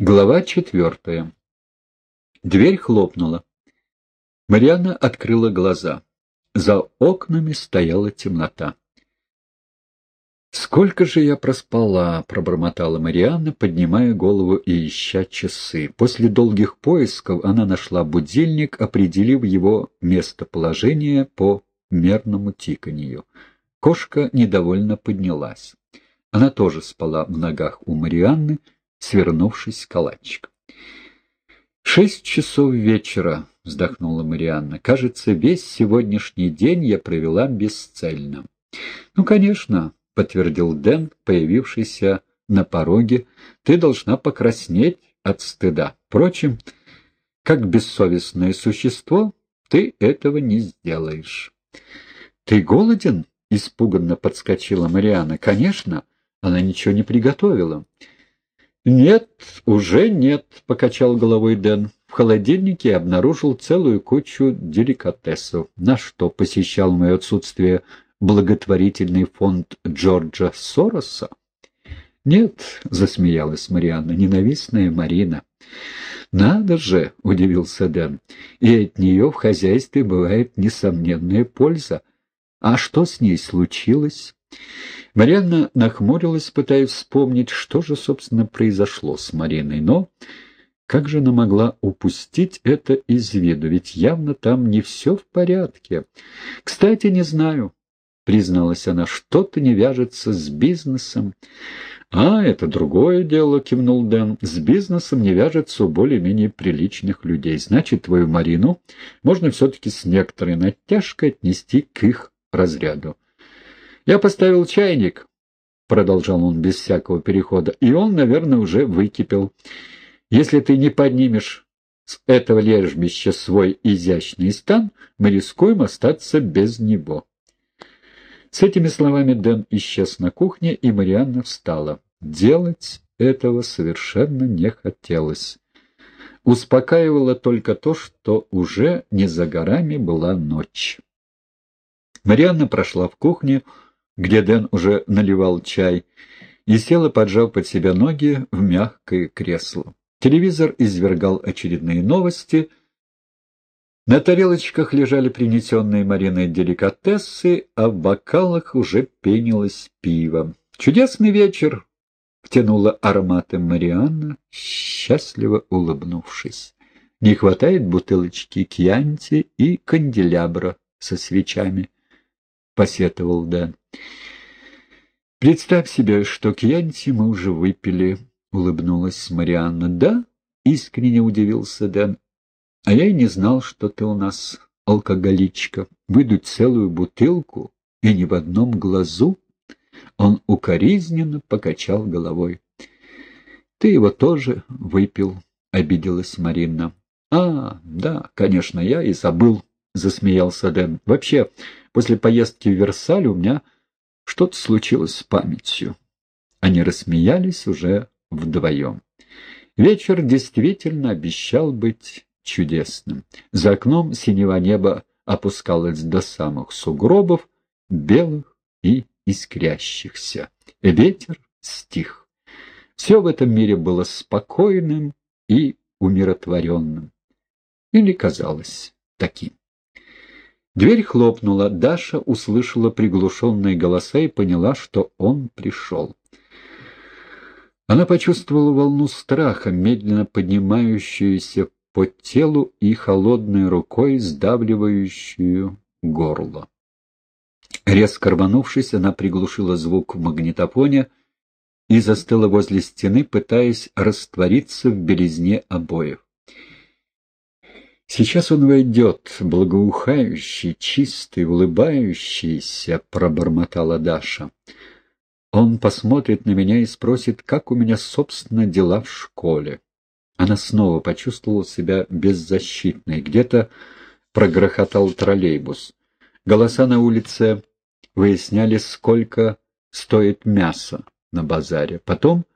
Глава четвертая. Дверь хлопнула. Марианна открыла глаза. За окнами стояла темнота. «Сколько же я проспала!» — пробормотала Марианна, поднимая голову и ища часы. После долгих поисков она нашла будильник, определив его местоположение по мерному тиканью. Кошка недовольно поднялась. Она тоже спала в ногах у Марианны, свернувшись калачиком. «Шесть часов вечера», — вздохнула Марианна. «Кажется, весь сегодняшний день я провела бесцельно». «Ну, конечно», — подтвердил Дэн, появившийся на пороге. «Ты должна покраснеть от стыда. Впрочем, как бессовестное существо, ты этого не сделаешь». «Ты голоден?» — испуганно подскочила Марианна. «Конечно, она ничего не приготовила». «Нет, уже нет», — покачал головой Дэн. В холодильнике обнаружил целую кучу деликатесов, на что посещал мое отсутствие благотворительный фонд Джорджа Сороса. «Нет», — засмеялась Марианна, — «ненавистная Марина». «Надо же!» — удивился Дэн. «И от нее в хозяйстве бывает несомненная польза. А что с ней случилось?» Марьяна нахмурилась, пытаясь вспомнить, что же, собственно, произошло с Мариной. Но как же она могла упустить это из виду? Ведь явно там не все в порядке. «Кстати, не знаю», — призналась она, — «что-то не вяжется с бизнесом». «А, это другое дело», — кивнул Дэн. «С бизнесом не вяжется у более-менее приличных людей. Значит, твою Марину можно все-таки с некоторой натяжкой отнести к их разряду. «Я поставил чайник», — продолжал он без всякого перехода, — «и он, наверное, уже выкипел. Если ты не поднимешь с этого лежбища свой изящный стан, мы рискуем остаться без него». С этими словами Дэн исчез на кухне, и Марианна встала. Делать этого совершенно не хотелось. Успокаивало только то, что уже не за горами была ночь. Марианна прошла в кухню, где Дэн уже наливал чай, и села, поджав под себя ноги в мягкое кресло. Телевизор извергал очередные новости. На тарелочках лежали принесенные Мариной деликатесы, а в бокалах уже пенилось пиво. «Чудесный вечер!» — втянула ароматы Марианна, счастливо улыбнувшись. «Не хватает бутылочки кьянти и канделябра со свечами», — посетовал Дэн. «Представь себе, что кьянти мы уже выпили», — улыбнулась Марианна. «Да?» — искренне удивился Дэн. «А я и не знал, что ты у нас алкоголичка. Выдуть целую бутылку и ни в одном глазу?» Он укоризненно покачал головой. «Ты его тоже выпил», — обиделась Марина. «А, да, конечно, я и забыл», — засмеялся Дэн. «Вообще, после поездки в Версаль у меня что-то случилось с памятью. Они рассмеялись уже вдвоем. Вечер действительно обещал быть чудесным. За окном синего неба опускалось до самых сугробов, белых и искрящихся. Ветер стих. Все в этом мире было спокойным и умиротворенным. Или казалось таким. Дверь хлопнула, Даша услышала приглушенные голоса и поняла, что он пришел. Она почувствовала волну страха, медленно поднимающуюся по телу и холодной рукой сдавливающую горло. Резко рванувшись, она приглушила звук в магнитофоне и застыла возле стены, пытаясь раствориться в белизне обоев. Сейчас он войдет, благоухающий, чистый, улыбающийся, — пробормотала Даша. Он посмотрит на меня и спросит, как у меня, собственно, дела в школе. Она снова почувствовала себя беззащитной. Где-то прогрохотал троллейбус. Голоса на улице выясняли, сколько стоит мясо на базаре. Потом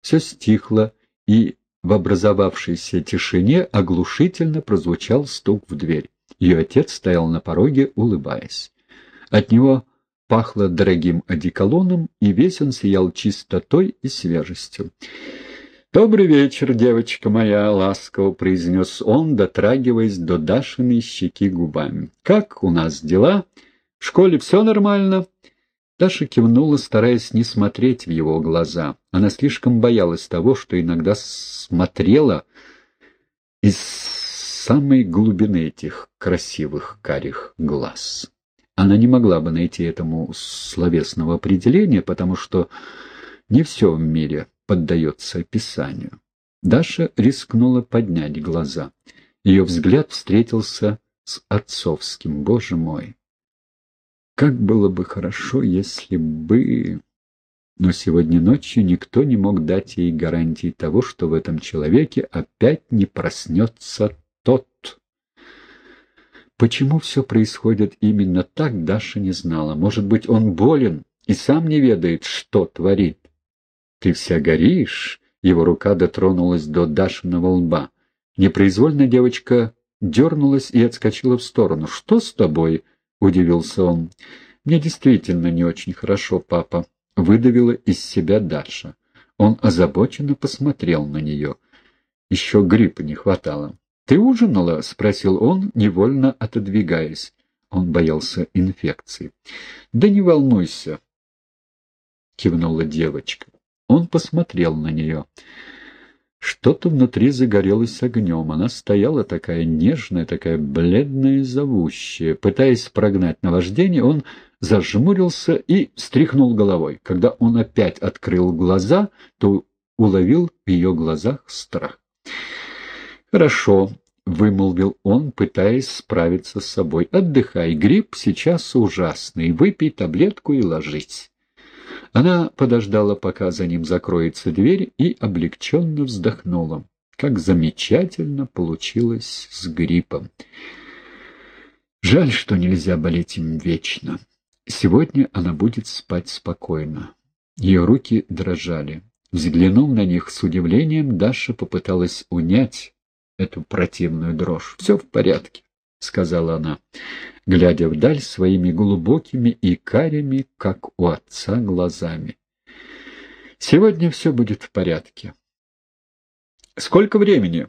все стихло, и в образовавшейся тишине оглушительно прозвучал стук в дверь. Ее отец стоял на пороге, улыбаясь. От него пахло дорогим одеколоном, и весь он сиял чистотой и свежестью. «Добрый вечер, девочка моя», — ласково произнес он, дотрагиваясь до Дашиной щеки губами. «Как у нас дела? В школе все нормально?» Даша кивнула, стараясь не смотреть в его глаза. Она слишком боялась того, что иногда смотрела из самой глубины этих красивых карих глаз. Она не могла бы найти этому словесного определения, потому что не все в мире поддается описанию. Даша рискнула поднять глаза. Ее взгляд встретился с отцовским. Боже мой! Как было бы хорошо, если бы... Но сегодня ночью никто не мог дать ей гарантии того, что в этом человеке опять не проснется тот. Почему все происходит именно так, Даша не знала. Может быть, он болен и сам не ведает, что творит. «Ты вся горишь?» Его рука дотронулась до Дашиного лба. Непроизвольно девочка дернулась и отскочила в сторону. «Что с тобой?» — удивился он. «Мне действительно не очень хорошо, папа», — выдавила из себя Даша. Он озабоченно посмотрел на нее. Еще гриппа не хватало. «Ты ужинала?» — спросил он, невольно отодвигаясь. Он боялся инфекции. «Да не волнуйся», — кивнула девочка. Он посмотрел на нее. Что-то внутри загорелось огнем. Она стояла такая нежная, такая бледная и зовущая. Пытаясь прогнать наваждение, он зажмурился и стряхнул головой. Когда он опять открыл глаза, то уловил в ее глазах страх. «Хорошо», — вымолвил он, пытаясь справиться с собой. «Отдыхай. Грипп сейчас ужасный. Выпей таблетку и ложись». Она подождала, пока за ним закроется дверь, и облегченно вздохнула. Как замечательно получилось с гриппом. Жаль, что нельзя болеть им вечно. Сегодня она будет спать спокойно. Ее руки дрожали. Взглянув на них с удивлением, Даша попыталась унять эту противную дрожь. «Все в порядке», — сказала она глядя вдаль своими глубокими и карими, как у отца, глазами. «Сегодня все будет в порядке». «Сколько времени?»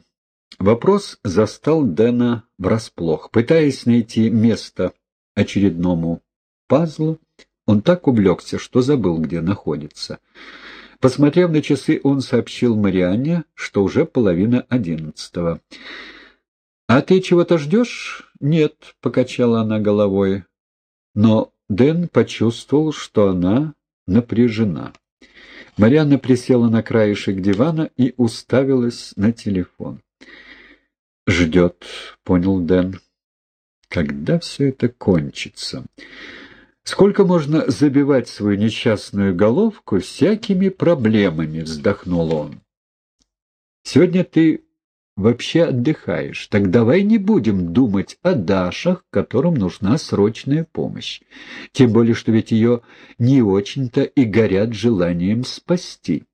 Вопрос застал Дэна врасплох. Пытаясь найти место очередному пазлу, он так увлекся, что забыл, где находится. Посмотрев на часы, он сообщил Марианне, что уже половина одиннадцатого. «А ты чего-то ждешь?» «Нет», — покачала она головой. Но Дэн почувствовал, что она напряжена. Марианна присела на краешек дивана и уставилась на телефон. «Ждет», — понял Дэн. «Когда все это кончится?» «Сколько можно забивать свою несчастную головку всякими проблемами?» — вздохнул он. «Сегодня ты вообще отдыхаешь, так давай не будем думать о Дашах, которым нужна срочная помощь. Тем более, что ведь ее не очень-то и горят желанием спасти.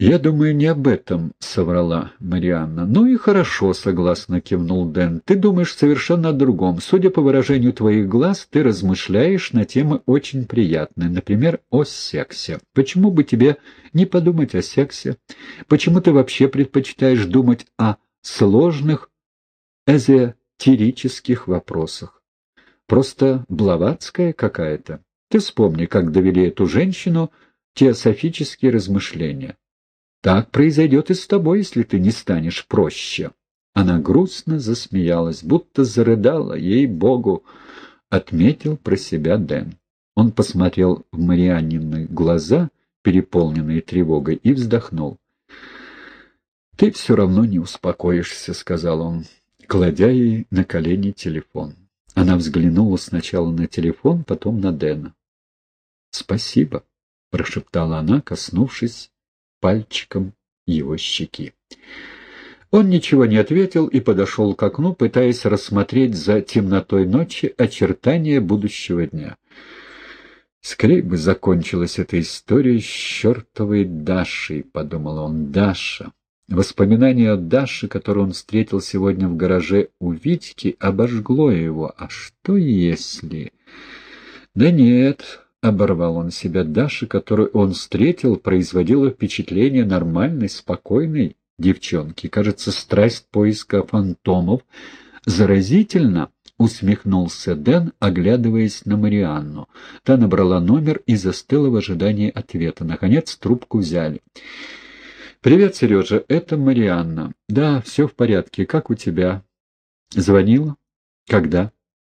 «Я думаю, не об этом», — соврала Марианна. «Ну и хорошо», — согласно кивнул Дэн. «Ты думаешь совершенно о другом. Судя по выражению твоих глаз, ты размышляешь на темы очень приятные, например, о сексе. Почему бы тебе не подумать о сексе? Почему ты вообще предпочитаешь думать о сложных эзотерических вопросах? Просто блаватская какая-то. Ты вспомни, как довели эту женщину теософические размышления. Так произойдет и с тобой, если ты не станешь проще. Она грустно засмеялась, будто зарыдала, ей-богу, отметил про себя Дэн. Он посмотрел в Марианнины глаза, переполненные тревогой, и вздохнул. «Ты все равно не успокоишься», — сказал он, кладя ей на колени телефон. Она взглянула сначала на телефон, потом на Дэна. «Спасибо», — прошептала она, коснувшись пальчиком его щеки. Он ничего не ответил и подошел к окну, пытаясь рассмотреть за темнотой ночи очертания будущего дня. «Скорее бы закончилась эта история с чертовой Дашей», — подумал он, — «Даша». Воспоминание о Даше, которую он встретил сегодня в гараже у Витьки, обожгло его. А что если... Да нет, оборвал он себя, Даша, которую он встретил, производила впечатление нормальной, спокойной девчонки. Кажется, страсть поиска фантомов заразительна. — усмехнулся Дэн, оглядываясь на Марианну. Та набрала номер и застыла в ожидании ответа. Наконец трубку взяли. «Привет, Сережа, это Марианна. Да, все в порядке. Как у тебя?» «Звонила?» «Когда?»